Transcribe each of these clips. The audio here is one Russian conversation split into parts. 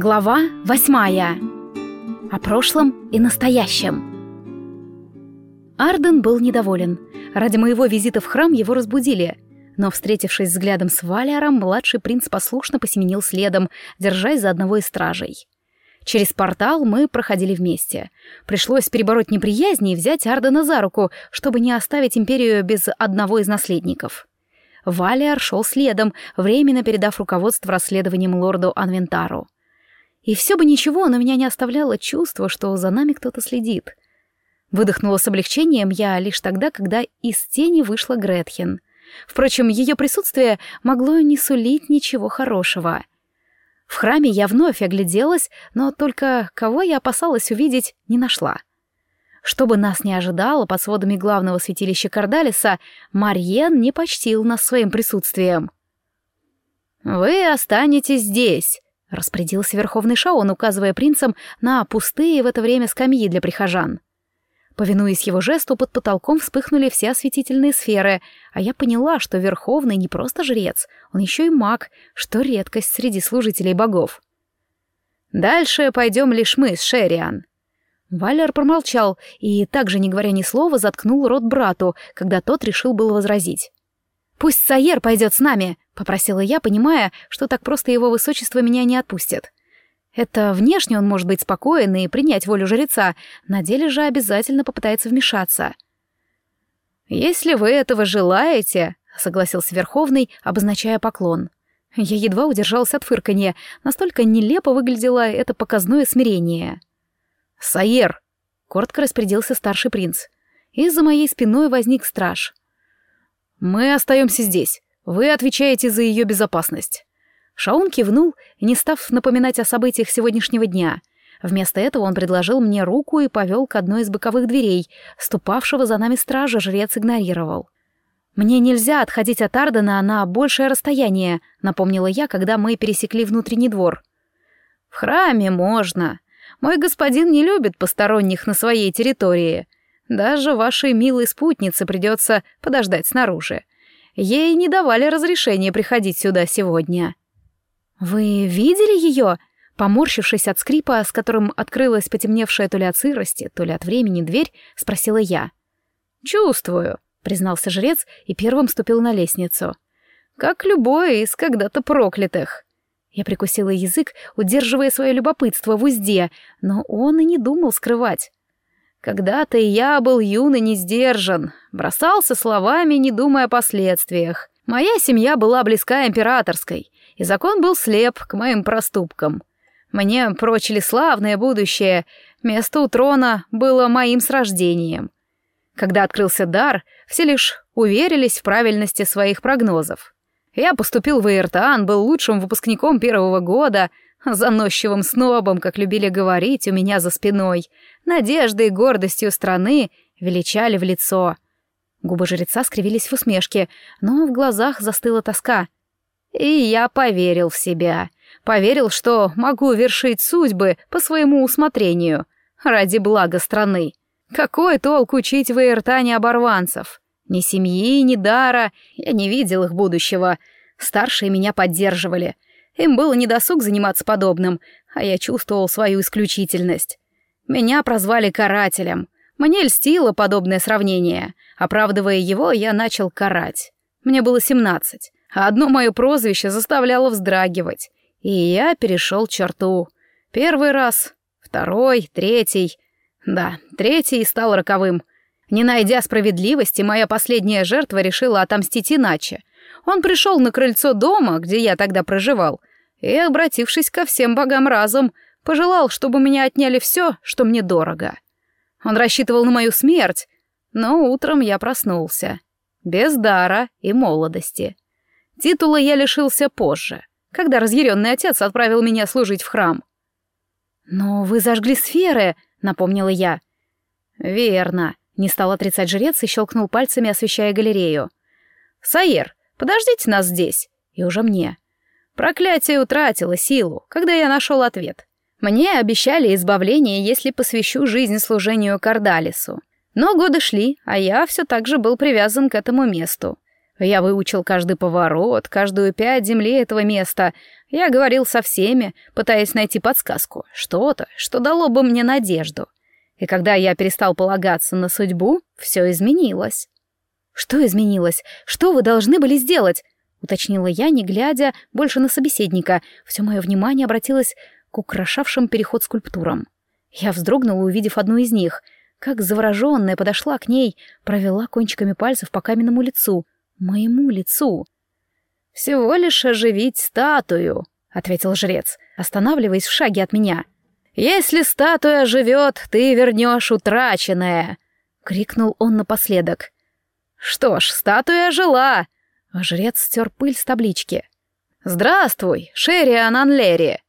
Глава восьмая. О прошлом и настоящем. Арден был недоволен. Ради моего визита в храм его разбудили. Но, встретившись взглядом с Валиаром, младший принц послушно посеменил следом, держась за одного из стражей. Через портал мы проходили вместе. Пришлось перебороть неприязнь и взять Ардена за руку, чтобы не оставить империю без одного из наследников. Валиар шел следом, временно передав руководство расследованием лорду Анвентару. И все бы ничего, но меня не оставляло чувство, что за нами кто-то следит. Выдохнула с облегчением я лишь тогда, когда из тени вышла Гретхен. Впрочем, ее присутствие могло не сулить ничего хорошего. В храме я вновь огляделась, но только кого я опасалась увидеть, не нашла. Чтобы нас не ожидало под сводами главного святилища Кардалиса, Марьен не почтил нас своим присутствием. «Вы останетесь здесь», — распорядился Верховный Шаон, указывая принцам на пустые в это время скамьи для прихожан. Повинуясь его жесту, под потолком вспыхнули все осветительные сферы, а я поняла, что Верховный не просто жрец, он еще и маг, что редкость среди служителей богов. «Дальше пойдем лишь мы с Шериан». Валер промолчал и, также не говоря ни слова, заткнул рот брату, когда тот решил было возразить. «Пусть Сайер пойдет с нами», — попросила я, понимая, что так просто его высочество меня не отпустит. Это внешне он может быть спокоен и принять волю жреца, на деле же обязательно попытается вмешаться. «Если вы этого желаете», — согласился Верховный, обозначая поклон. Я едва удержалась от фырканья, настолько нелепо выглядело это показное смирение. «Саер!» — коротко распорядился старший принц. И за моей спиной возник страж. «Мы остаемся здесь. Вы отвечаете за ее безопасность». Шаун кивнул, не став напоминать о событиях сегодняшнего дня. Вместо этого он предложил мне руку и повел к одной из боковых дверей. Ступавшего за нами стража жрец игнорировал. «Мне нельзя отходить от Ардена на большее расстояние», — напомнила я, когда мы пересекли внутренний двор. «В храме можно. Мой господин не любит посторонних на своей территории. Даже вашей милой спутнице придется подождать снаружи. Ей не давали разрешения приходить сюда сегодня». «Вы видели ее?» Поморщившись от скрипа, с которым открылась потемневшая то ли от сырости, то ли от времени дверь, спросила я. «Чувствую», — признался жрец и первым ступил на лестницу. «Как любой из когда-то проклятых». Я прикусила язык, удерживая свое любопытство в узде, но он и не думал скрывать. Когда-то я был юн и не сдержан, бросался словами, не думая о последствиях. Моя семья была близка императорской, и закон был слеп к моим проступкам. Мне прочили славное будущее, место у трона было моим с рождением. Когда открылся дар, все лишь уверились в правильности своих прогнозов. Я поступил в Иртан, был лучшим выпускником первого года — заносчивым снобом, как любили говорить у меня за спиной, надеждой и гордостью страны величали в лицо. Губы жреца скривились в усмешке, но в глазах застыла тоска. И я поверил в себя. Поверил, что могу вершить судьбы по своему усмотрению, ради блага страны. Какой толк учить в Иртане оборванцев? Ни семьи, ни дара, я не видел их будущего. Старшие меня поддерживали — им было недосуг заниматься подобным, а я чувствовал свою исключительность. Меня прозвали карателем. Мне льстило подобное сравнение. Оправдывая его, я начал карать. Мне было семнадцать, а одно мое прозвище заставляло вздрагивать. И я перешел черту. Первый раз, второй, третий. Да, третий стал роковым. Не найдя справедливости, моя последняя жертва решила отомстить иначе. Он пришел на крыльцо дома, где я тогда проживал, и, обратившись ко всем богам разом, пожелал, чтобы меня отняли все, что мне дорого. Он рассчитывал на мою смерть, но утром я проснулся. Без дара и молодости. Титула я лишился позже, когда разъяренный отец отправил меня служить в храм. «Но вы зажгли сферы», — напомнила я. «Верно», — не стал отрицать жрец и щелкнул пальцами, освещая галерею. «Саер, подождите нас здесь». И уже мне. Проклятие утратило силу, когда я нашел ответ. Мне обещали избавление, если посвящу жизнь служению Кардалису. Но годы шли, а я все так же был привязан к этому месту. Я выучил каждый поворот, каждую пять земли этого места. Я говорил со всеми, пытаясь найти подсказку, что-то, что дало бы мне надежду. И когда я перестал полагаться на судьбу, все изменилось. «Что изменилось? Что вы должны были сделать?» — уточнила я, не глядя больше на собеседника. Все мое внимание обратилось к украшавшим переход скульптурам. Я вздрогнула, увидев одну из них. Как завороженная подошла к ней, провела кончиками пальцев по каменному лицу. Моему лицу. «Всего лишь оживить статую», — ответил жрец, останавливаясь в шаге от меня. «Если статуя живет, ты вернешь утраченное», — крикнул он напоследок. Что ж, статуя жила. Жрец стер пыль с таблички. «Здравствуй, Шерриан Анлери!»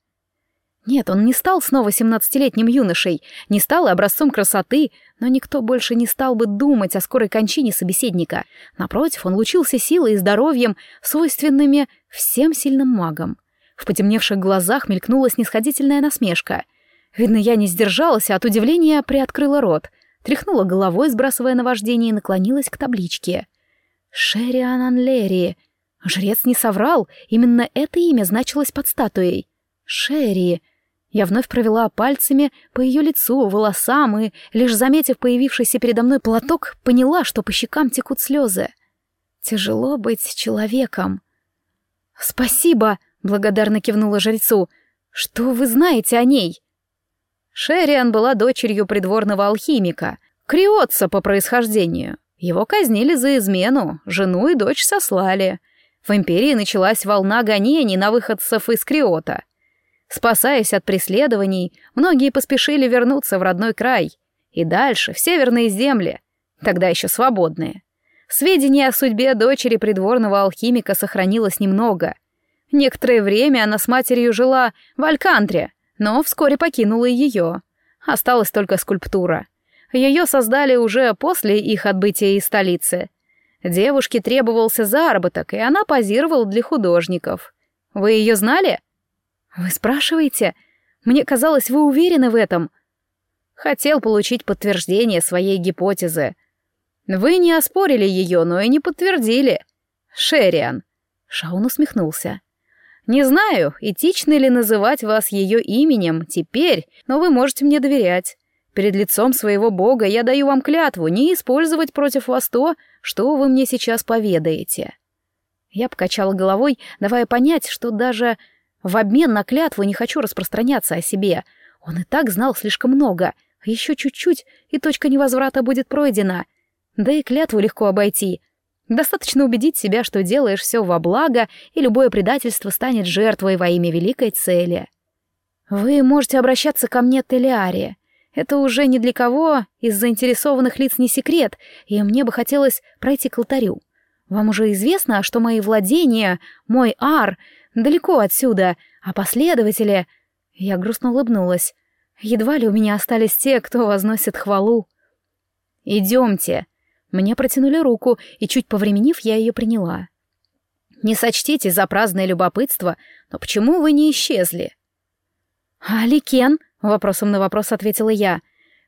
Нет, он не стал снова семнадцатилетним юношей, не стал и образцом красоты, но никто больше не стал бы думать о скорой кончине собеседника. Напротив, он лучился силой и здоровьем, свойственными всем сильным магам. В потемневших глазах мелькнула снисходительная насмешка. Видно, я не сдержалась, а от удивления приоткрыла рот тряхнула головой, сбрасывая наваждение, и наклонилась к табличке. «Шериан Анлери». Жрец не соврал, именно это имя значилось под статуей. «Шерри». Я вновь провела пальцами по ее лицу, волосам, и, лишь заметив появившийся передо мной платок, поняла, что по щекам текут слезы. Тяжело быть человеком. «Спасибо», — благодарно кивнула жрецу. «Что вы знаете о ней?» Шериан была дочерью придворного алхимика, криотца по происхождению. Его казнили за измену, жену и дочь сослали. В империи началась волна гонений на выходцев из Криота. Спасаясь от преследований, многие поспешили вернуться в родной край. И дальше, в северные земли, тогда еще свободные. Сведений о судьбе дочери придворного алхимика сохранилось немного. Некоторое время она с матерью жила в Алькантре, но вскоре покинула ее. Осталась только скульптура. Ее создали уже после их отбытия из столицы. Девушке требовался заработок, и она позировала для художников. Вы ее знали? Вы спрашиваете? Мне казалось, вы уверены в этом. Хотел получить подтверждение своей гипотезы. Вы не оспорили ее, но и не подтвердили. Шериан. Шаун усмехнулся. Не знаю, этично ли называть вас ее именем теперь, но вы можете мне доверять. Перед лицом своего бога я даю вам клятву не использовать против вас то, что вы мне сейчас поведаете». Я покачала головой, давая понять, что даже в обмен на клятву не хочу распространяться о себе. Он и так знал слишком много. Еще чуть-чуть, и точка невозврата будет пройдена. Да и клятву легко обойти. Достаточно убедить себя, что делаешь все во благо, и любое предательство станет жертвой во имя великой цели. Вы можете обращаться ко мне, Телиаре. Это уже ни для кого из заинтересованных лиц не секрет, и мне бы хотелось пройти к алтарю. Вам уже известно, что мои владения, мой ар, далеко отсюда, а последователи... Я грустно улыбнулась. Едва ли у меня остались те, кто возносит хвалу. «Идемте», мне протянули руку, и чуть повременив, я ее приняла. «Не сочтите за праздное любопытство, но почему вы не исчезли?» «А Ликен?» — вопросом на вопрос ответила я.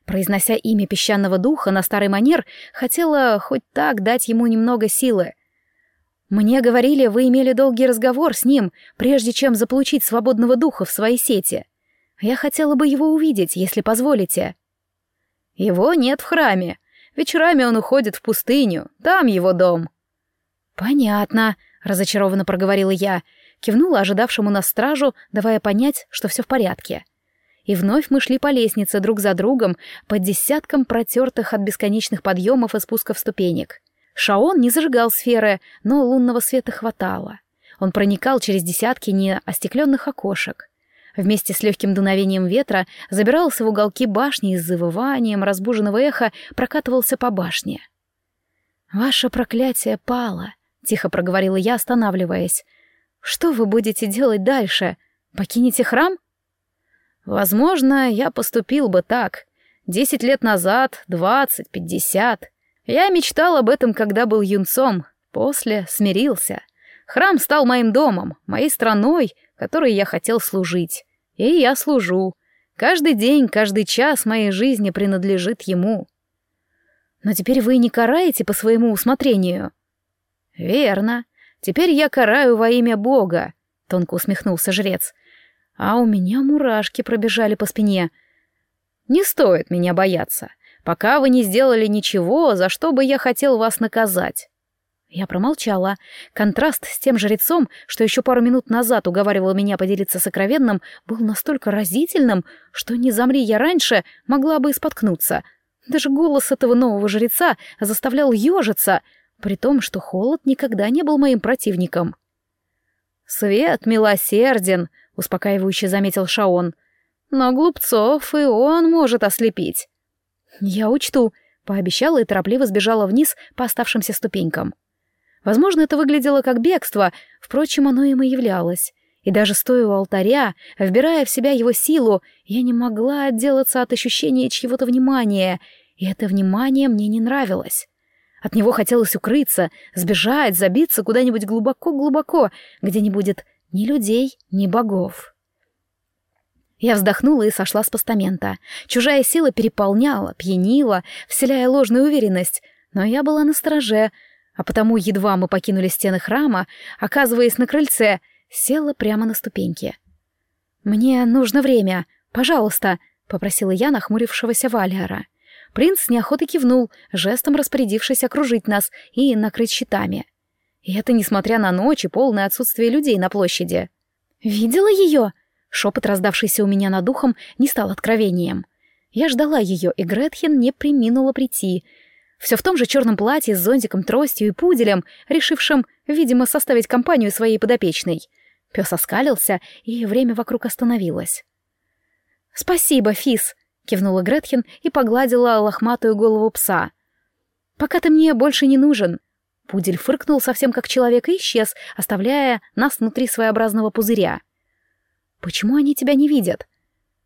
Произнося имя песчаного духа на старый манер, хотела хоть так дать ему немного силы. «Мне говорили, вы имели долгий разговор с ним, прежде чем заполучить свободного духа в своей сети. Я хотела бы его увидеть, если позволите». «Его нет в храме», Вечерами он уходит в пустыню, там его дом». «Понятно», — разочарованно проговорила я, кивнула ожидавшему нас стражу, давая понять, что все в порядке. И вновь мы шли по лестнице друг за другом, под десятком протертых от бесконечных подъемов и спусков ступенек. Шаон не зажигал сферы, но лунного света хватало. Он проникал через десятки неостекленных окошек вместе с легким дуновением ветра забирался в уголки башни и с завыванием разбуженного эха прокатывался по башне. «Ваше проклятие пало», — тихо проговорила я, останавливаясь. «Что вы будете делать дальше? Покинете храм?» «Возможно, я поступил бы так. Десять лет назад, двадцать, пятьдесят. Я мечтал об этом, когда был юнцом, после смирился. Храм стал моим домом, моей страной, которой я хотел служить. И я служу. Каждый день, каждый час моей жизни принадлежит ему. Но теперь вы не караете по своему усмотрению. Верно. Теперь я караю во имя Бога, тонко усмехнулся жрец. А у меня мурашки пробежали по спине. Не стоит меня бояться, пока вы не сделали ничего, за что бы я хотел вас наказать. Я промолчала. Контраст с тем жрецом, что еще пару минут назад уговаривал меня поделиться сокровенным, был настолько разительным, что не замри я раньше, могла бы и споткнуться. Даже голос этого нового жреца заставлял ежиться, при том, что холод никогда не был моим противником. «Свет милосерден», — успокаивающе заметил Шаон. «Но глупцов и он может ослепить». «Я учту», — пообещала и торопливо сбежала вниз по оставшимся ступенькам. Возможно, это выглядело как бегство, впрочем, оно им и являлось. И даже стоя у алтаря, вбирая в себя его силу, я не могла отделаться от ощущения чьего-то внимания, и это внимание мне не нравилось. От него хотелось укрыться, сбежать, забиться куда-нибудь глубоко-глубоко, где не будет ни людей, ни богов. Я вздохнула и сошла с постамента. Чужая сила переполняла, пьянила, вселяя ложную уверенность, но я была на стороже — а потому едва мы покинули стены храма, оказываясь на крыльце, села прямо на ступеньки. «Мне нужно время, пожалуйста», — попросила я нахмурившегося Валиара. Принц с неохотой кивнул, жестом распорядившись окружить нас и накрыть щитами. И это несмотря на ночь и полное отсутствие людей на площади. «Видела ее?» Шепот, раздавшийся у меня над ухом, не стал откровением. Я ждала ее, и Гретхен не приминула прийти — все в том же черном платье с зонтиком, тростью и пуделем, решившим, видимо, составить компанию своей подопечной. Пес оскалился, и время вокруг остановилось. «Спасибо, Фис», — кивнула Гретхен и погладила лохматую голову пса. «Пока ты мне больше не нужен». Пудель фыркнул совсем как человек и исчез, оставляя нас внутри своеобразного пузыря. «Почему они тебя не видят?»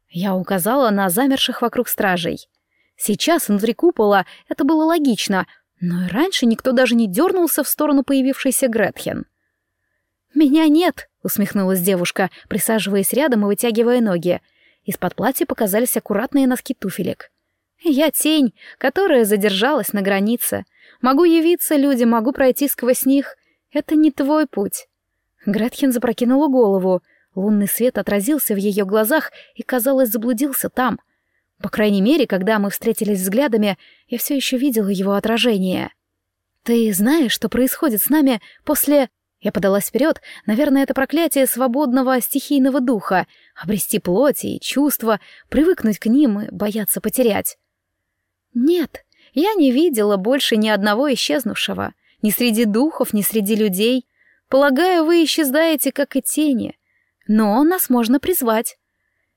Я указала на замерших вокруг стражей. Сейчас внутри купола это было логично, но и раньше никто даже не дернулся в сторону появившейся Гретхен. «Меня нет», — усмехнулась девушка, присаживаясь рядом и вытягивая ноги. Из-под платья показались аккуратные носки туфелек. «Я тень, которая задержалась на границе. Могу явиться людям, могу пройти сквозь них. Это не твой путь». Гретхен запрокинула голову. Лунный свет отразился в ее глазах и, казалось, заблудился там. По крайней мере, когда мы встретились взглядами, я все еще видела его отражение. «Ты знаешь, что происходит с нами после...» Я подалась вперед, наверное, это проклятие свободного стихийного духа, обрести плоть и чувства, привыкнуть к ним и бояться потерять. Нет, я не видела больше ни одного исчезнувшего, ни среди духов, ни среди людей. Полагаю, вы исчезаете, как и тени. Но нас можно призвать.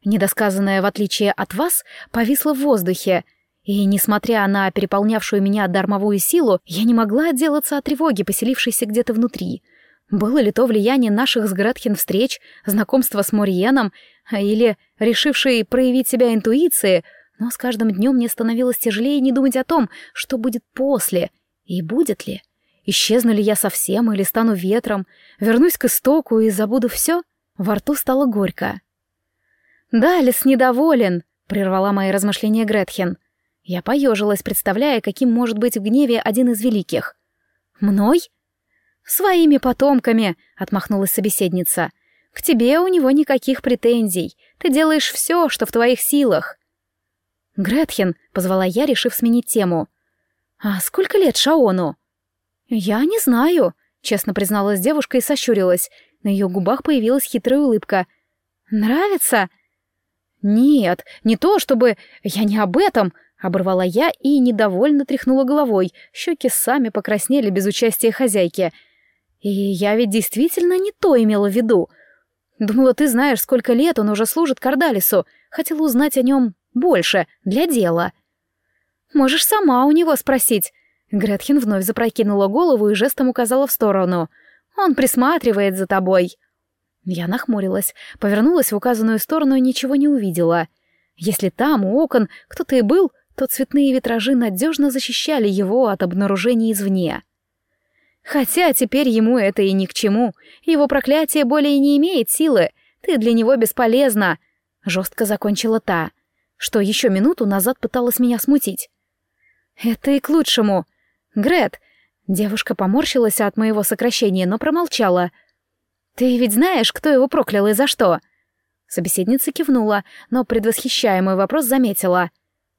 Недосказанное, в отличие от вас, повисло в воздухе, и, несмотря на переполнявшую меня дармовую силу, я не могла отделаться от тревоги, поселившейся где-то внутри. Было ли то влияние наших с Гретхен встреч, знакомства с Мориеном, или решившей проявить себя интуиции, но с каждым днем мне становилось тяжелее не думать о том, что будет после, и будет ли. Исчезну ли я совсем или стану ветром, вернусь к истоку и забуду все? Во рту стало горько. «Далис недоволен», — прервала мои размышления Гретхен. Я поежилась, представляя, каким может быть в гневе один из великих. «Мной?» «Своими потомками», — отмахнулась собеседница. «К тебе у него никаких претензий. Ты делаешь все, что в твоих силах». «Гретхен», — позвала я, решив сменить тему. «А сколько лет Шаону?» «Я не знаю», — честно призналась девушка и сощурилась. На ее губах появилась хитрая улыбка. «Нравится?» «Нет, не то чтобы... Я не об этом!» — оборвала я и недовольно тряхнула головой. Щеки сами покраснели без участия хозяйки. «И я ведь действительно не то имела в виду. Думала, ты знаешь, сколько лет он уже служит Кардалису. Хотела узнать о нем больше, для дела». «Можешь сама у него спросить». Гретхен вновь запрокинула голову и жестом указала в сторону. «Он присматривает за тобой». Я нахмурилась, повернулась в указанную сторону и ничего не увидела. Если там, у окон, кто-то и был, то цветные витражи надежно защищали его от обнаружения извне. Хотя теперь ему это и ни к чему. Его проклятие более не имеет силы. Ты для него бесполезна. Жестко закончила та, что еще минуту назад пыталась меня смутить. Это и к лучшему. Грет, Девушка поморщилась от моего сокращения, но промолчала. «Ты ведь знаешь, кто его проклял и за что?» Собеседница кивнула, но предвосхищаемый вопрос заметила.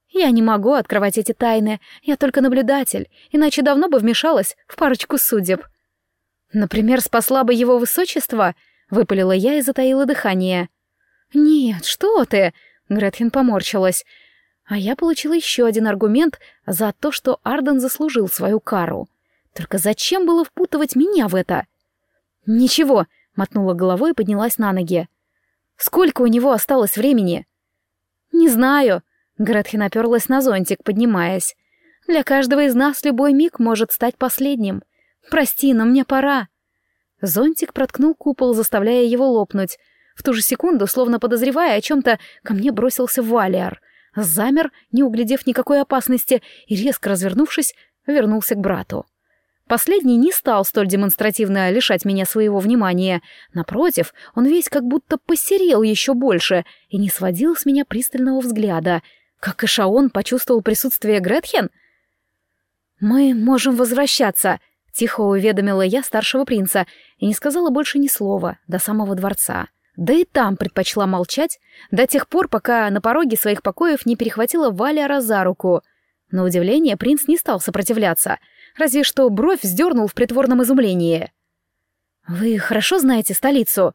«Я не могу открывать эти тайны, я только наблюдатель, иначе давно бы вмешалась в парочку судеб». «Например, спасла бы его высочество?» — выпалила я и затаила дыхание. «Нет, что ты!» — Гретхен поморщилась. А я получила еще один аргумент за то, что Арден заслужил свою кару. Только зачем было впутывать меня в это? «Ничего», — мотнула головой и поднялась на ноги. «Сколько у него осталось времени?» «Не знаю», — Гретхен оперлась на зонтик, поднимаясь. «Для каждого из нас любой миг может стать последним. Прости, но мне пора». Зонтик проткнул купол, заставляя его лопнуть. В ту же секунду, словно подозревая о чем-то, ко мне бросился Валиар. Замер, не углядев никакой опасности, и, резко развернувшись, вернулся к брату. Последний не стал столь демонстративно лишать меня своего внимания. Напротив, он весь как будто посерел еще больше и не сводил с меня пристального взгляда. Как и Шаон почувствовал присутствие Гретхен? «Мы можем возвращаться», Тихо уведомила я старшего принца и не сказала больше ни слова до самого дворца. Да и там предпочла молчать до тех пор, пока на пороге своих покоев не перехватила Валяра за руку. На удивление принц не стал сопротивляться, разве что бровь вздернул в притворном изумлении. «Вы хорошо знаете столицу?»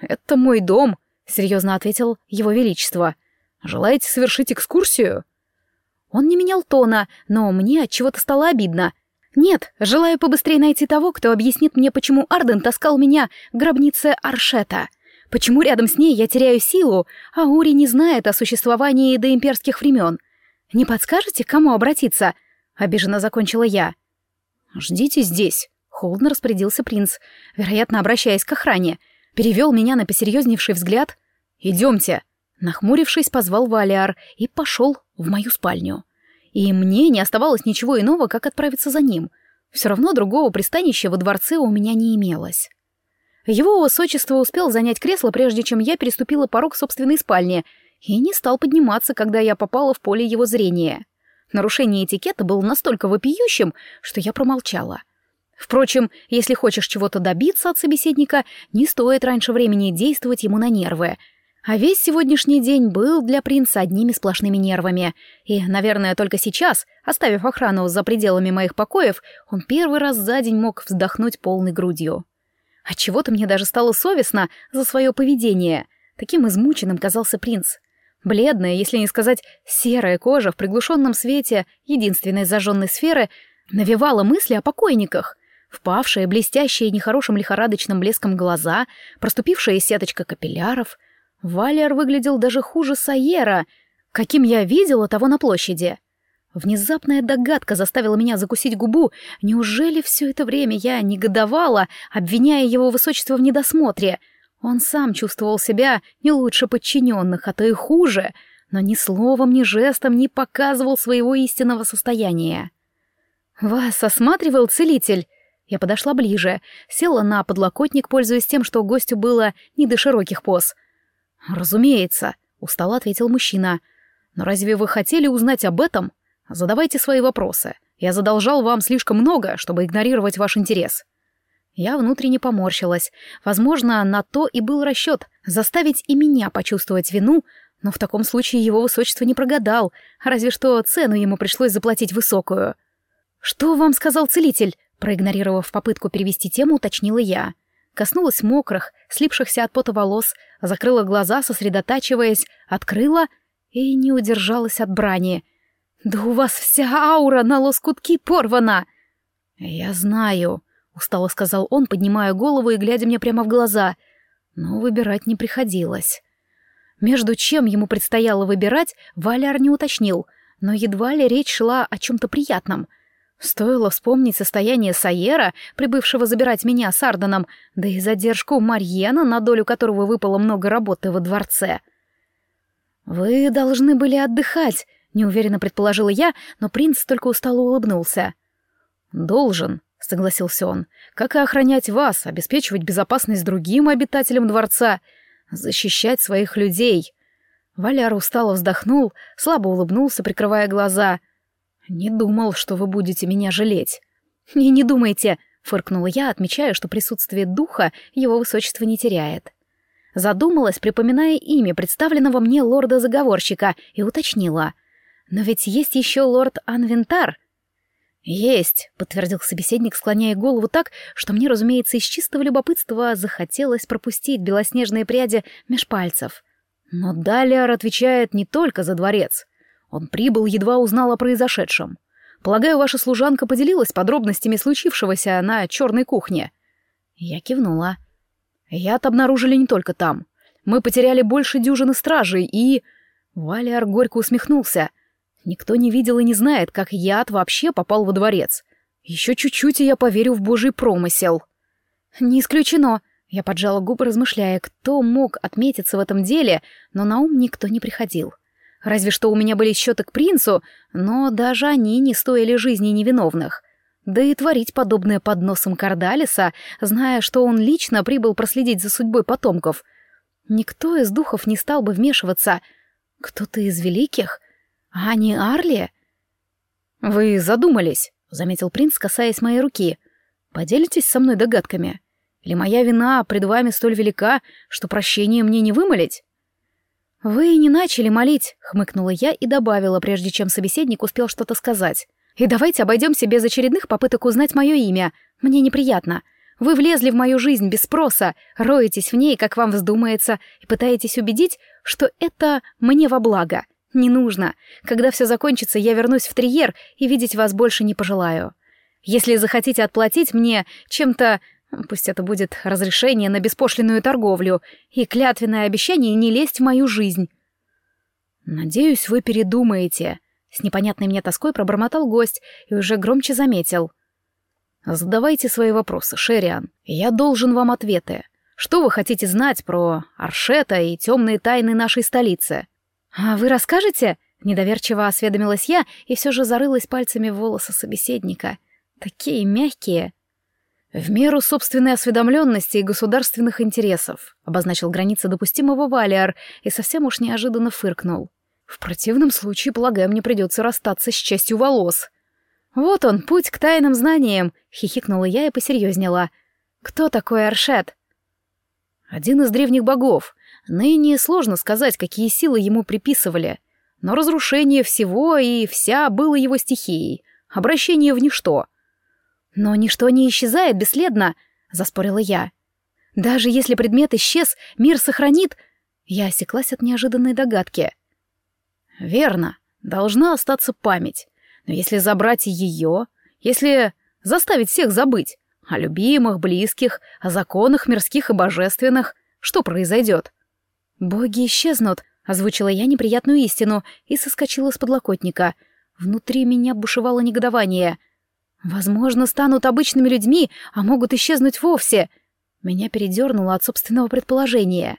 «Это мой дом», — серьезно ответил его величество. «Желаете совершить экскурсию?» Он не менял тона, но мне от чего-то стало обидно — нет, желаю побыстрее найти того, кто объяснит мне, почему Арден таскал меня к гробнице Аршета. Почему рядом с ней я теряю силу, а Ури не знает о существовании до имперских времен. Не подскажете, к кому обратиться? Обиженно закончила я. Ждите здесь, холодно распорядился принц, вероятно, обращаясь к охране. Перевел меня на посерьезневший взгляд. Идемте. Нахмурившись, позвал Валиар и пошел в мою спальню и мне не оставалось ничего иного, как отправиться за ним. Все равно другого пристанища во дворце у меня не имелось. Его высочество успел занять кресло, прежде чем я переступила порог собственной спальни, и не стал подниматься, когда я попала в поле его зрения. Нарушение этикета было настолько вопиющим, что я промолчала. Впрочем, если хочешь чего-то добиться от собеседника, не стоит раньше времени действовать ему на нервы — а весь сегодняшний день был для принца одними сплошными нервами. И, наверное, только сейчас, оставив охрану за пределами моих покоев, он первый раз за день мог вздохнуть полной грудью. Отчего-то мне даже стало совестно за свое поведение. Таким измученным казался принц. Бледная, если не сказать серая кожа в приглушенном свете единственной зажженной сферы навевала мысли о покойниках. Впавшие, блестящие нехорошим лихорадочным блеском глаза, проступившая сеточка капилляров — Валер выглядел даже хуже Сайера, каким я видела того на площади. Внезапная догадка заставила меня закусить губу. Неужели все это время я негодовала, обвиняя его высочество в недосмотре? Он сам чувствовал себя не лучше подчиненных, а то и хуже, но ни словом, ни жестом не показывал своего истинного состояния. «Вас осматривал целитель?» Я подошла ближе, села на подлокотник, пользуясь тем, что гостю было не до широких поз — «Разумеется», — устало ответил мужчина. «Но разве вы хотели узнать об этом? Задавайте свои вопросы. Я задолжал вам слишком много, чтобы игнорировать ваш интерес». Я внутренне поморщилась. Возможно, на то и был расчет — заставить и меня почувствовать вину, но в таком случае его высочество не прогадал, разве что цену ему пришлось заплатить высокую. «Что вам сказал целитель?» Проигнорировав попытку перевести тему, уточнила я коснулась мокрых, слипшихся от пота волос, закрыла глаза, сосредотачиваясь, открыла и не удержалась от брани. «Да у вас вся аура на лоскутки порвана!» «Я знаю», — устало сказал он, поднимая голову и глядя мне прямо в глаза. Но выбирать не приходилось. Между чем ему предстояло выбирать, Валяр не уточнил, но едва ли речь шла о чем-то приятном — Стоило вспомнить состояние Саера, прибывшего забирать меня с Арденом, да и задержку Марьена, на долю которого выпало много работы во дворце. «Вы должны были отдыхать», — неуверенно предположила я, но принц только устало улыбнулся. «Должен», — согласился он, — «как и охранять вас, обеспечивать безопасность другим обитателям дворца, защищать своих людей». Валяр устало вздохнул, слабо улыбнулся, прикрывая глаза — «Не думал, что вы будете меня жалеть». «И не думайте», — фыркнула я, отмечая, что присутствие духа его высочество не теряет. Задумалась, припоминая имя представленного мне лорда-заговорщика, и уточнила. «Но ведь есть еще лорд Анвентар». «Есть», — подтвердил собеседник, склоняя голову так, что мне, разумеется, из чистого любопытства захотелось пропустить белоснежные пряди меж пальцев. Но Далиар отвечает не только за дворец. Он прибыл, едва узнал о произошедшем. Полагаю, ваша служанка поделилась подробностями случившегося на черной кухне. Я кивнула. Яд обнаружили не только там. Мы потеряли больше дюжины стражей и... Валиар горько усмехнулся. Никто не видел и не знает, как яд вообще попал во дворец. Еще чуть-чуть, и я поверю в божий промысел. Не исключено. Я поджала губы, размышляя, кто мог отметиться в этом деле, но на ум никто не приходил. Разве что у меня были счеты к принцу, но даже они не стоили жизни невиновных. Да и творить подобное под носом Кардалиса, зная, что он лично прибыл проследить за судьбой потомков. Никто из духов не стал бы вмешиваться. Кто-то из великих? А не Арли? «Вы задумались», — заметил принц, касаясь моей руки. «Поделитесь со мной догадками? Или моя вина пред вами столь велика, что прощения мне не вымолить?» «Вы не начали молить», — хмыкнула я и добавила, прежде чем собеседник успел что-то сказать. И давайте обойдемся без очередных попыток узнать мое имя. Мне неприятно. Вы влезли в мою жизнь без спроса, роетесь в ней, как вам вздумается, и пытаетесь убедить, что это мне во благо. Не нужно. Когда все закончится, я вернусь в Триер и видеть вас больше не пожелаю. Если захотите отплатить мне чем-то, пусть это будет разрешение на беспошлинную торговлю и клятвенное обещание не лезть в мою жизнь. Надеюсь, вы передумаете. С непонятной мне тоской пробормотал гость и уже громче заметил. «Задавайте свои вопросы, Шериан. Я должен вам ответы. Что вы хотите знать про Аршета и темные тайны нашей столицы?» «А вы расскажете?» — недоверчиво осведомилась я и все же зарылась пальцами в волосы собеседника. «Такие мягкие». «В меру собственной осведомленности и государственных интересов», — обозначил границы допустимого Валиар и совсем уж неожиданно фыркнул. В противном случае, полагаю, мне придется расстаться с частью волос. Вот он, путь к тайным знаниям, хихикнула я и посерьезнела. Кто такой Аршет? Один из древних богов. Ныне сложно сказать, какие силы ему приписывали. Но разрушение всего и вся было его стихией. Обращение в ничто. Но ничто не исчезает бесследно, заспорила я. Даже если предмет исчез, мир сохранит... Я осеклась от неожиданной догадки — Верно, должна остаться память. Но если забрать ее, если заставить всех забыть о любимых, близких, о законах мирских и божественных, что произойдет? Боги исчезнут, озвучила я неприятную истину и соскочила с подлокотника. Внутри меня бушевало негодование. Возможно, станут обычными людьми, а могут исчезнуть вовсе. Меня передернуло от собственного предположения.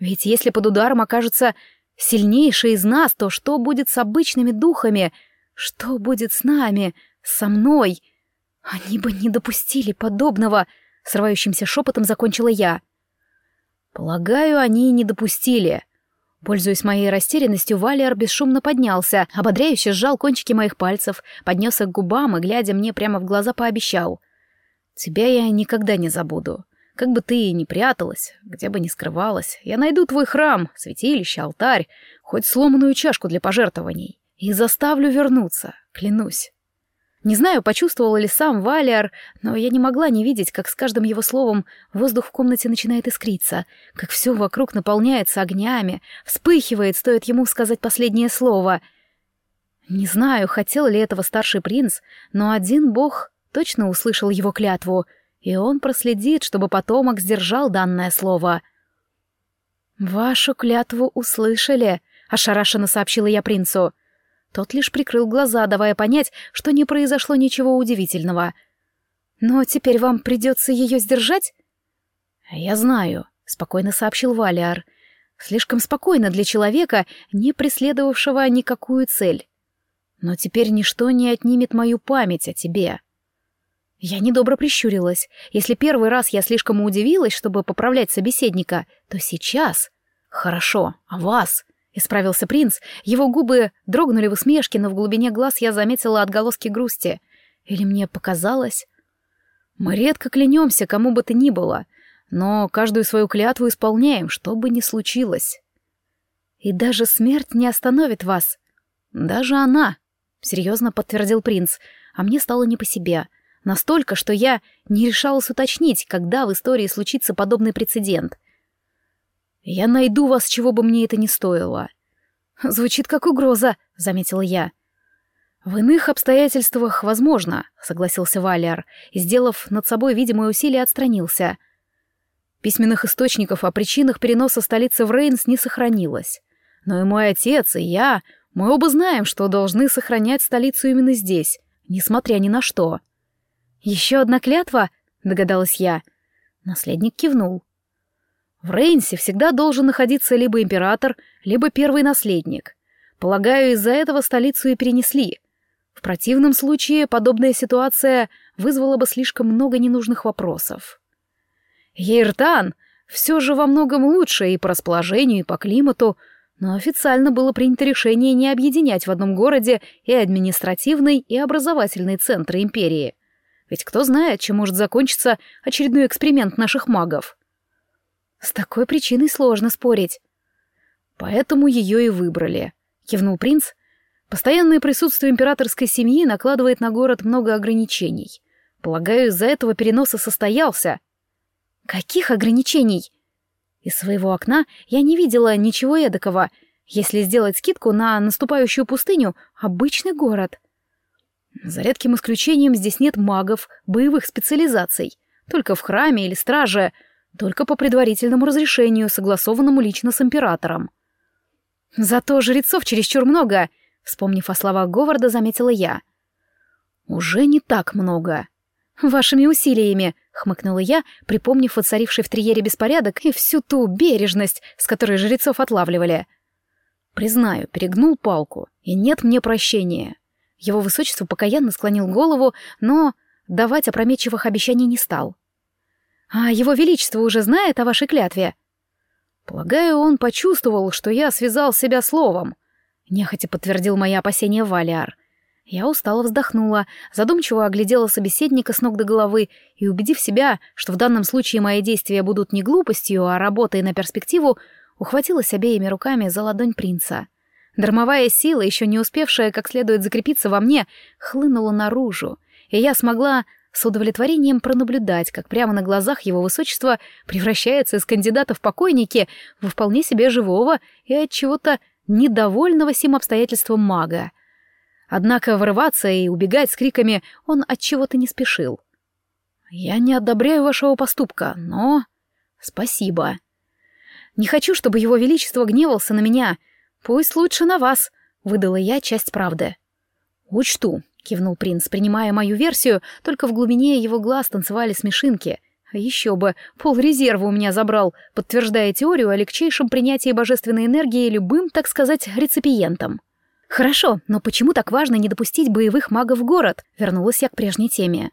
Ведь если под ударом окажутся сильнейший из нас, то что будет с обычными духами? Что будет с нами? Со мной? Они бы не допустили подобного, срывающимся шепотом закончила я. Полагаю, они не допустили. Пользуясь моей растерянностью, Валиар бесшумно поднялся, ободряюще сжал кончики моих пальцев, поднес их к губам и, глядя мне прямо в глаза, пообещал. «Тебя я никогда не забуду. Как бы ты ни пряталась, где бы ни скрывалась, я найду твой храм, святилище, алтарь, хоть сломанную чашку для пожертвований, и заставлю вернуться, клянусь. Не знаю, почувствовал ли сам Валиар, но я не могла не видеть, как с каждым его словом воздух в комнате начинает искриться, как все вокруг наполняется огнями, вспыхивает, стоит ему сказать последнее слово. Не знаю, хотел ли этого старший принц, но один бог точно услышал его клятву — и он проследит, чтобы потомок сдержал данное слово. «Вашу клятву услышали», — ошарашенно сообщила я принцу. Тот лишь прикрыл глаза, давая понять, что не произошло ничего удивительного. «Но теперь вам придется ее сдержать?» «Я знаю», — спокойно сообщил Валиар. «Слишком спокойно для человека, не преследовавшего никакую цель. Но теперь ничто не отнимет мою память о тебе». Я недобро прищурилась. Если первый раз я слишком удивилась, чтобы поправлять собеседника, то сейчас... Хорошо, а вас? Исправился принц. Его губы дрогнули в усмешке, но в глубине глаз я заметила отголоски грусти. Или мне показалось? Мы редко клянемся, кому бы то ни было, но каждую свою клятву исполняем, что бы ни случилось. И даже смерть не остановит вас. Даже она, — серьезно подтвердил принц, а мне стало не по себе. Настолько, что я не решалась уточнить, когда в истории случится подобный прецедент. «Я найду вас, чего бы мне это ни стоило». «Звучит как угроза», — заметила я. «В иных обстоятельствах возможно», — согласился Валер, и, сделав над собой видимое усилие, отстранился. Письменных источников о причинах переноса столицы в Рейнс не сохранилось. Но и мой отец, и я, мы оба знаем, что должны сохранять столицу именно здесь, несмотря ни на что. «Еще одна клятва?» — догадалась я. Наследник кивнул. В Рейнсе всегда должен находиться либо император, либо первый наследник. Полагаю, из-за этого столицу и перенесли. В противном случае подобная ситуация вызвала бы слишком много ненужных вопросов. Ейртан все же во многом лучше и по расположению, и по климату, но официально было принято решение не объединять в одном городе и административный, и образовательный центры империи. Ведь кто знает, чем может закончиться очередной эксперимент наших магов. С такой причиной сложно спорить. Поэтому ее и выбрали, кивнул принц. Постоянное присутствие императорской семьи накладывает на город много ограничений. Полагаю, из-за этого переноса состоялся. Каких ограничений? Из своего окна я не видела ничего эдакого, если сделать скидку на наступающую пустыню — обычный город. За редким исключением здесь нет магов, боевых специализаций. Только в храме или страже — только по предварительному разрешению, согласованному лично с императором. «Зато жрецов чересчур много», — вспомнив о словах Говарда, заметила я. «Уже не так много». «Вашими усилиями», — хмыкнула я, припомнив воцаривший в Триере беспорядок и всю ту бережность, с которой жрецов отлавливали. Признаю, перегнул палку, и нет мне прощения. Его высочество покаянно склонил голову, но давать опрометчивых обещаний не стал. «А его величество уже знает о вашей клятве?» «Полагаю, он почувствовал, что я связал себя словом», — нехотя подтвердил мои опасения Валиар. Я устало вздохнула, задумчиво оглядела собеседника с ног до головы и, убедив себя, что в данном случае мои действия будут не глупостью, а работой на перспективу, ухватилась обеими руками за ладонь принца. Дармовая сила, еще не успевшая как следует закрепиться во мне, хлынула наружу, и я смогла с удовлетворением пронаблюдать, как прямо на глазах его высочества превращается из кандидата в покойники во вполне себе живого и от чего-то недовольного сим обстоятельством мага. Однако вырываться и убегать с криками он от чего-то не спешил. «Я не одобряю вашего поступка, но...» «Спасибо. Не хочу, чтобы его величество гневался на меня. Пусть лучше на вас», — выдала я часть правды. «Учту», — кивнул принц, принимая мою версию, только в глубине его глаз танцевали смешинки. Еще бы, пол резерва у меня забрал, подтверждая теорию о легчайшем принятии божественной энергии любым, так сказать, реципиентом. «Хорошо, но почему так важно не допустить боевых магов в город?» — вернулась я к прежней теме.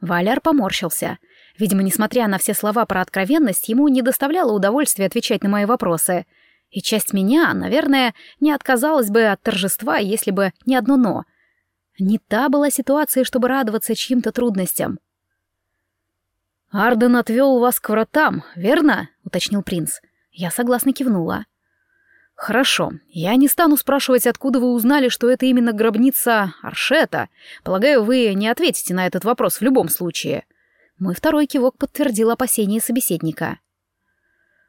Валяр поморщился. Видимо, несмотря на все слова про откровенность, ему не доставляло удовольствия отвечать на мои вопросы. И часть меня, наверное, не отказалась бы от торжества, если бы не одно «но». Не та была ситуация, чтобы радоваться чьим-то трудностям. «Арден отвел вас к вратам, верно?» — уточнил принц. Я согласно кивнула. «Хорошо. Я не стану спрашивать, откуда вы узнали, что это именно гробница Аршета. Полагаю, вы не ответите на этот вопрос в любом случае». Мой второй кивок подтвердил опасения собеседника.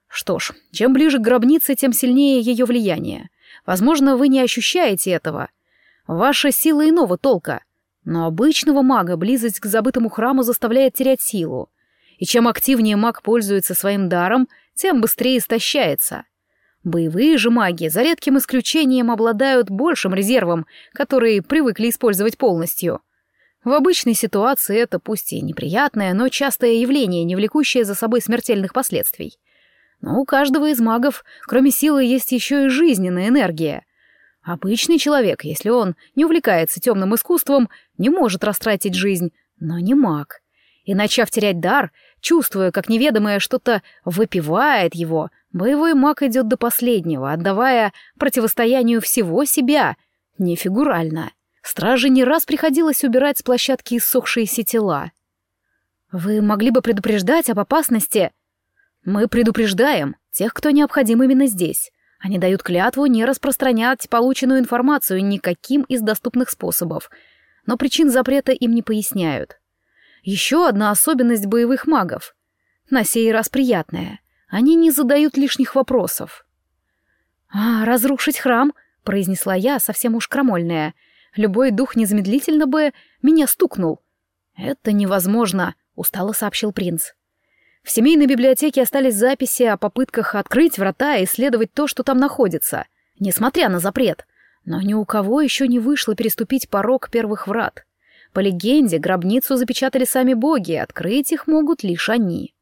«Что ж, чем ближе к гробнице, тем сильнее ее влияние. Возможно, вы не ощущаете этого, Ваша сила иного толка. Но обычного мага близость к забытому храму заставляет терять силу. И чем активнее маг пользуется своим даром, тем быстрее истощается. Боевые же маги, за редким исключением, обладают большим резервом, который привыкли использовать полностью. В обычной ситуации это пусть и неприятное, но частое явление, не влекущее за собой смертельных последствий. Но у каждого из магов, кроме силы, есть еще и жизненная энергия. Обычный человек, если он не увлекается темным искусством, не может растратить жизнь, но не маг. И начав терять дар, чувствуя, как неведомое что-то выпивает его, боевой маг идет до последнего, отдавая противостоянию всего себя, не фигурально. Страже не раз приходилось убирать с площадки иссохшиеся тела. «Вы могли бы предупреждать об опасности?» «Мы предупреждаем тех, кто необходим именно здесь. Они дают клятву не распространять полученную информацию никаким из доступных способов, но причин запрета им не поясняют. Еще одна особенность боевых магов. На сей раз приятная. Они не задают лишних вопросов. «А, разрушить храм?» — произнесла я, совсем уж крамольная. Любой дух незамедлительно бы меня стукнул. «Это невозможно», — устало сообщил принц. В семейной библиотеке остались записи о попытках открыть врата и исследовать то, что там находится, несмотря на запрет. Но ни у кого еще не вышло переступить порог первых врат. По легенде, гробницу запечатали сами боги, открыть их могут лишь они.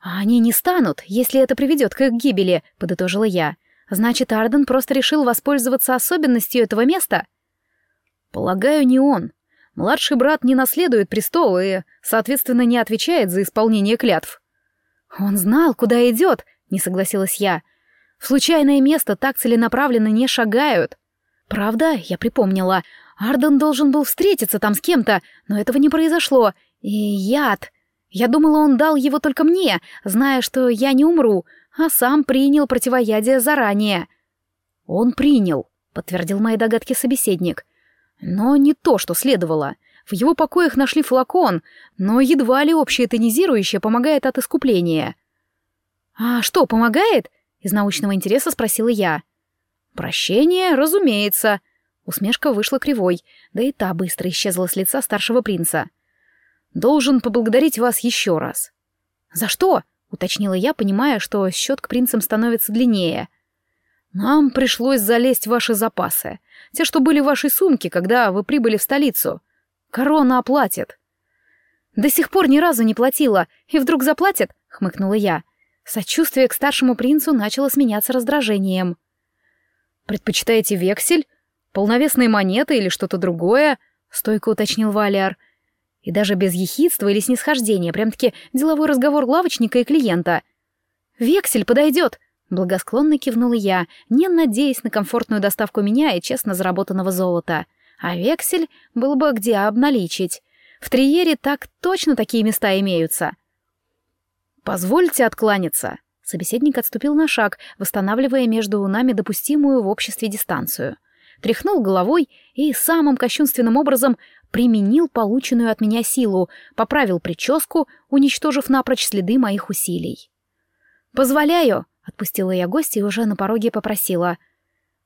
«А они не станут, если это приведет к их гибели», — подытожила я. «Значит, Арден просто решил воспользоваться особенностью этого места?» «Полагаю, не он. Младший брат не наследует престол и, соответственно, не отвечает за исполнение клятв». «Он знал, куда идет», — не согласилась я. «В случайное место так целенаправленно не шагают». «Правда?» — я припомнила. Арден должен был встретиться там с кем-то, но этого не произошло. И яд... Я думала, он дал его только мне, зная, что я не умру, а сам принял противоядие заранее. Он принял, подтвердил мои догадки собеседник. Но не то, что следовало. В его покоях нашли флакон, но едва ли общее тонизирующее помогает от искупления. «А что, помогает?» — из научного интереса спросила я. «Прощение, разумеется». Усмешка вышла кривой, да и та быстро исчезла с лица старшего принца. Должен поблагодарить вас еще раз». «За что?» — уточнила я, понимая, что счет к принцам становится длиннее. «Нам пришлось залезть в ваши запасы. Те, что были в вашей сумке, когда вы прибыли в столицу. Корона оплатит». «До сих пор ни разу не платила, и вдруг заплатит?» — хмыкнула я. Сочувствие к старшему принцу начало сменяться раздражением. «Предпочитаете вексель? Полновесные монеты или что-то другое?» — стойко уточнил Валиар — и даже без ехидства или снисхождения, прям-таки деловой разговор лавочника и клиента. «Вексель подойдет!» — благосклонно кивнула я, не надеясь на комфортную доставку меня и честно заработанного золота. А вексель был бы где обналичить. В Триере так точно такие места имеются. «Позвольте откланяться», — собеседник отступил на шаг, восстанавливая между нами допустимую в обществе дистанцию — тряхнул головой и самым кощунственным образом применил полученную от меня силу, поправил прическу, уничтожив напрочь следы моих усилий. «Позволяю», — отпустила я гостя и уже на пороге попросила.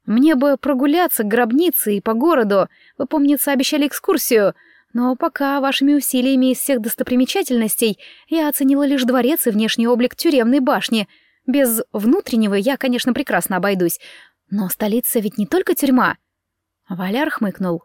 «Мне бы прогуляться к гробнице и по городу, вы, помнится, обещали экскурсию, но пока вашими усилиями из всех достопримечательностей я оценила лишь дворец и внешний облик тюремной башни. Без внутреннего я, конечно, прекрасно обойдусь, но столица ведь не только тюрьма». Валяр хмыкнул.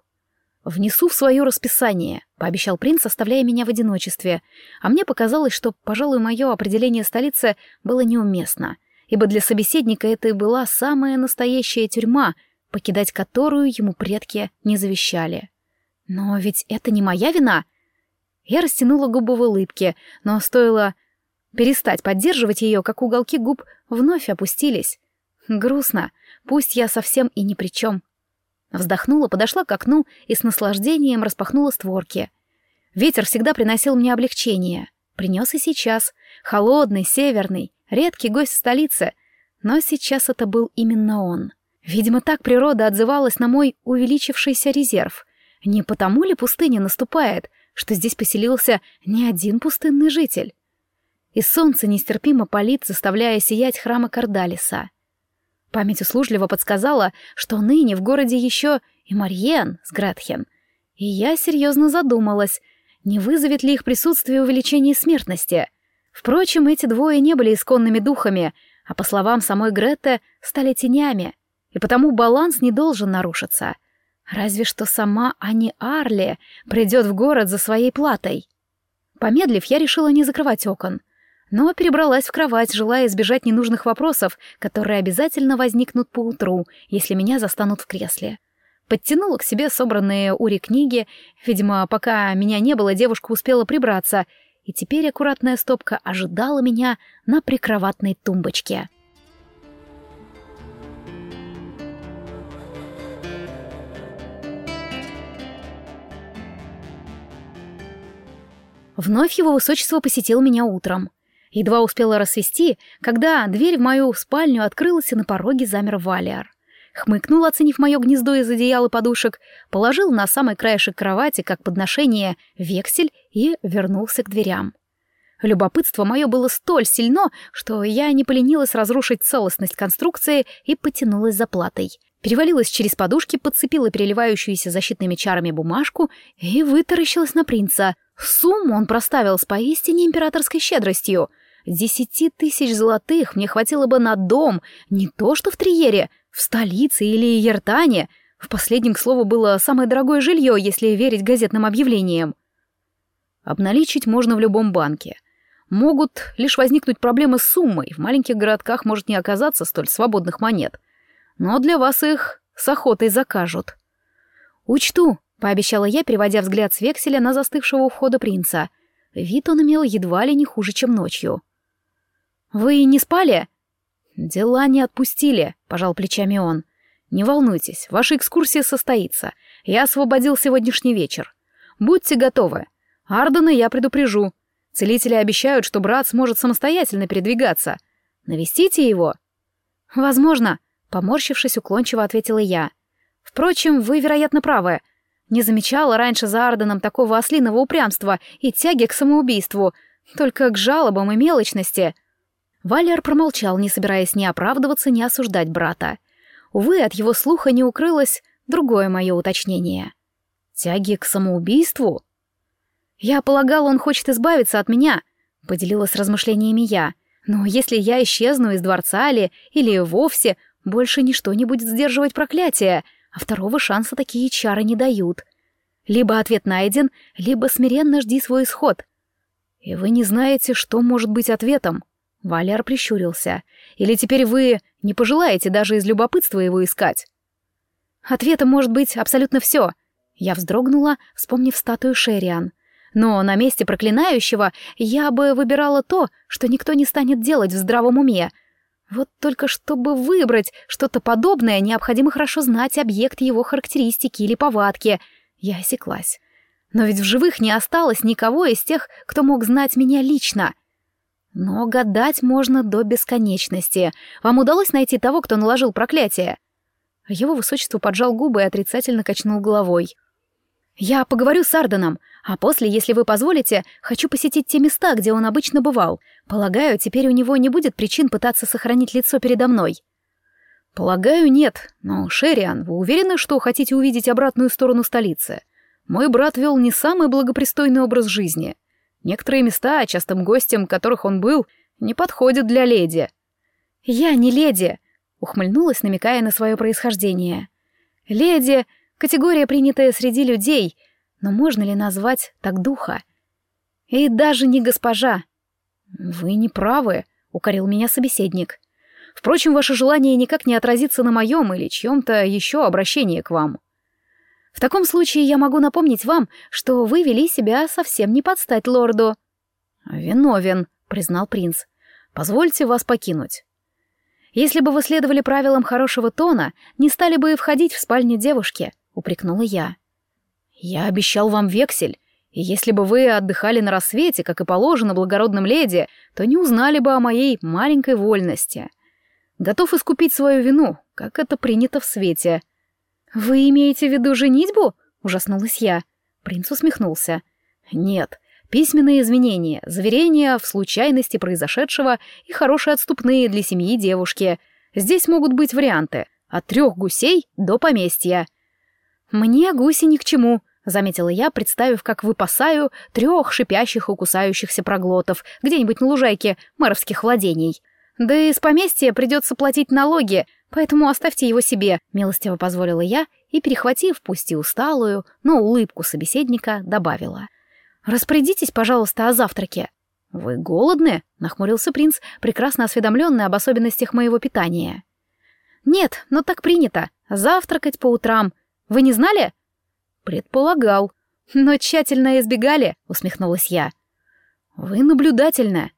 «Внесу в свое расписание», — пообещал принц, оставляя меня в одиночестве. А мне показалось, что, пожалуй, мое определение столицы было неуместно, ибо для собеседника это и была самая настоящая тюрьма, покидать которую ему предки не завещали. Но ведь это не моя вина. Я растянула губы в улыбке, но стоило перестать поддерживать ее, как уголки губ вновь опустились. Грустно, пусть я совсем и ни при чем. Вздохнула, подошла к окну и с наслаждением распахнула створки. Ветер всегда приносил мне облегчение. Принес и сейчас. Холодный, северный, редкий гость столицы. Но сейчас это был именно он. Видимо, так природа отзывалась на мой увеличившийся резерв. Не потому ли пустыня наступает, что здесь поселился не один пустынный житель? И солнце нестерпимо палит, заставляя сиять храма Кардалиса. Память услужливо подсказала, что ныне в городе еще и Марьен с Гретхен. И я серьезно задумалась, не вызовет ли их присутствие увеличение смертности. Впрочем, эти двое не были исконными духами, а, по словам самой Гретты, стали тенями, и потому баланс не должен нарушиться. Разве что сама Ани Арли придет в город за своей платой. Помедлив, я решила не закрывать окон — но перебралась в кровать, желая избежать ненужных вопросов, которые обязательно возникнут поутру, если меня застанут в кресле. Подтянула к себе собранные Ури книги, видимо, пока меня не было, девушка успела прибраться, и теперь аккуратная стопка ожидала меня на прикроватной тумбочке. Вновь его высочество посетил меня утром. Едва успела рассвести, когда дверь в мою спальню открылась, и на пороге замер Валиар. Хмыкнул, оценив мое гнездо из одеял и подушек, положил на самый краешек кровати, как подношение, вексель и вернулся к дверям. Любопытство мое было столь сильно, что я не поленилась разрушить целостность конструкции и потянулась за платой. Перевалилась через подушки, подцепила переливающуюся защитными чарами бумажку и вытаращилась на принца. Сумму он проставил с поистине императорской щедростью. Десяти тысяч золотых мне хватило бы на дом, не то что в Триере, в столице или Ертане. В последнем, к слову, было самое дорогое жилье, если верить газетным объявлениям. Обналичить можно в любом банке. Могут лишь возникнуть проблемы с суммой, в маленьких городках может не оказаться столь свободных монет. Но для вас их с охотой закажут. «Учту», — пообещала я, переводя взгляд с векселя на застывшего у входа принца. Вид он имел едва ли не хуже, чем ночью. «Вы не спали?» «Дела не отпустили», — пожал плечами он. «Не волнуйтесь, ваша экскурсия состоится. Я освободил сегодняшний вечер. Будьте готовы. Ардена я предупрежу. Целители обещают, что брат сможет самостоятельно передвигаться. Навестите его». «Возможно», — поморщившись, уклончиво ответила я. «Впрочем, вы, вероятно, правы. Не замечала раньше за Арденом такого ослиного упрямства и тяги к самоубийству, только к жалобам и мелочности». Валер промолчал, не собираясь ни оправдываться, ни осуждать брата. Увы, от его слуха не укрылось другое мое уточнение. «Тяги к самоубийству?» «Я полагал, он хочет избавиться от меня», — поделилась размышлениями я. «Но если я исчезну из дворца ли, или вовсе, больше ничто не будет сдерживать проклятие, а второго шанса такие чары не дают. Либо ответ найден, либо смиренно жди свой исход. И вы не знаете, что может быть ответом». Валер прищурился. «Или теперь вы не пожелаете даже из любопытства его искать?» «Ответом может быть абсолютно все». Я вздрогнула, вспомнив статую Шериан. Но на месте проклинающего я бы выбирала то, что никто не станет делать в здравом уме. Вот только чтобы выбрать что-то подобное, необходимо хорошо знать объект его характеристики или повадки. Я осеклась. Но ведь в живых не осталось никого из тех, кто мог знать меня лично — но гадать можно до бесконечности. Вам удалось найти того, кто наложил проклятие?» Его высочество поджал губы и отрицательно качнул головой. «Я поговорю с Арденом, а после, если вы позволите, хочу посетить те места, где он обычно бывал. Полагаю, теперь у него не будет причин пытаться сохранить лицо передо мной». «Полагаю, нет. Но, Шериан, вы уверены, что хотите увидеть обратную сторону столицы? Мой брат вел не самый благопристойный образ жизни. Некоторые места, частым гостем которых он был, не подходят для леди. «Я не леди», — ухмыльнулась, намекая на свое происхождение. «Леди — категория, принятая среди людей, но можно ли назвать так духа? И даже не госпожа». «Вы не правы», — укорил меня собеседник. «Впрочем, ваше желание никак не отразится на моем или чьем-то еще обращении к вам». В таком случае я могу напомнить вам, что вы вели себя совсем не под стать лорду». «Виновен», — признал принц. «Позвольте вас покинуть». «Если бы вы следовали правилам хорошего тона, не стали бы и входить в спальню девушки», — упрекнула я. «Я обещал вам вексель, и если бы вы отдыхали на рассвете, как и положено благородным леди, то не узнали бы о моей маленькой вольности. Готов искупить свою вину, как это принято в свете». «Вы имеете в виду женитьбу?» — ужаснулась я. Принц усмехнулся. «Нет, письменные извинения, заверения в случайности произошедшего и хорошие отступные для семьи девушки. Здесь могут быть варианты. От трех гусей до поместья». «Мне гуси ни к чему», — заметила я, представив, как выпасаю трех шипящих и кусающихся проглотов где-нибудь на лужайке мэровских владений. Да и с поместья придется платить налоги, Поэтому оставьте его себе, милостиво позволила я и, перехватив пусть и усталую, но улыбку собеседника, добавила. Распорядитесь, пожалуйста, о завтраке. Вы голодны? нахмурился принц, прекрасно осведомленный об особенностях моего питания. Нет, но так принято. Завтракать по утрам. Вы не знали? Предполагал. Но тщательно избегали, усмехнулась я. Вы наблюдательны.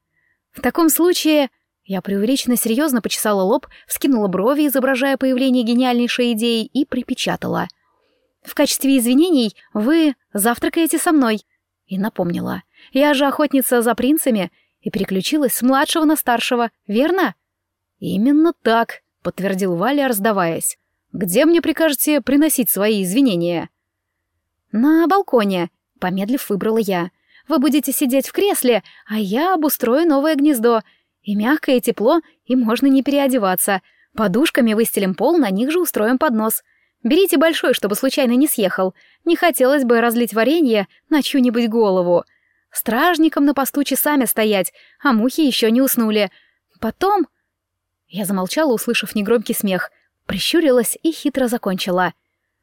В таком случае я преувеличенно серьезно почесала лоб, вскинула брови, изображая появление гениальнейшей идеи, и припечатала. «В качестве извинений вы завтракаете со мной». И напомнила. «Я же охотница за принцами и переключилась с младшего на старшего, верно?» «Именно так», — подтвердил Валя, раздаваясь. «Где мне прикажете приносить свои извинения?» «На балконе», — помедлив выбрала я. «Вы будете сидеть в кресле, а я обустрою новое гнездо. И мягкое, и тепло, и можно не переодеваться. Подушками выстелим пол, на них же устроим поднос. Берите большой, чтобы случайно не съехал. Не хотелось бы разлить варенье на чью-нибудь голову. Стражникам на посту часами стоять, а мухи еще не уснули. Потом...» Я замолчала, услышав негромкий смех, прищурилась и хитро закончила.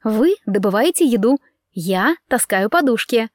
«Вы добываете еду, я таскаю подушки».